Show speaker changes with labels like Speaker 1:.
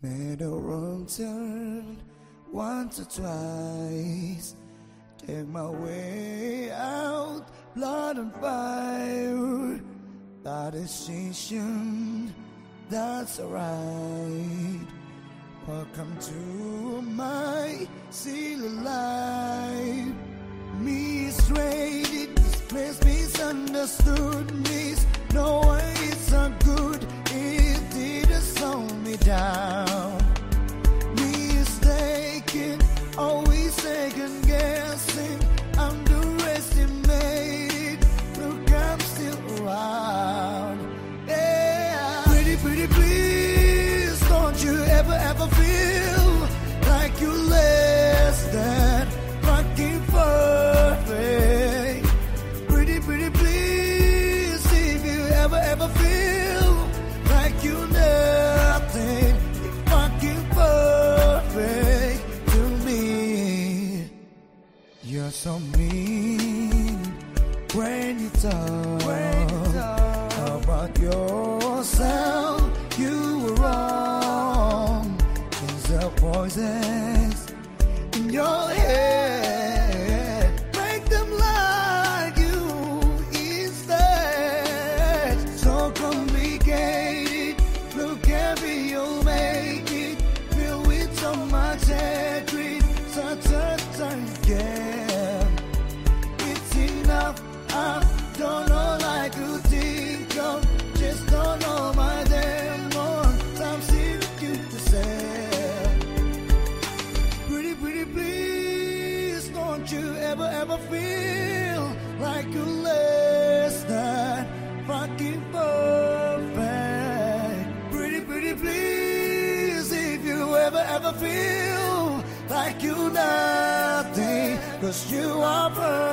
Speaker 1: Made a wrong turn once or twice. Take my way out, blood and fire. That decision, that's alright. Welcome to my silly life. Misrated, this place misunderstood. Miss, no Pretty, please. Don't you ever, ever feel like you're less than fucking perfect. Pretty, pretty, please. If you ever, ever feel like you're nothing, you're fucking perfect to me. You're so mean when you talk, about yourself. Voices in your head Don't you ever, ever feel like you're less than fucking perfect. Pretty, pretty, please. If you ever, ever feel like you're nothing, cause you are perfect.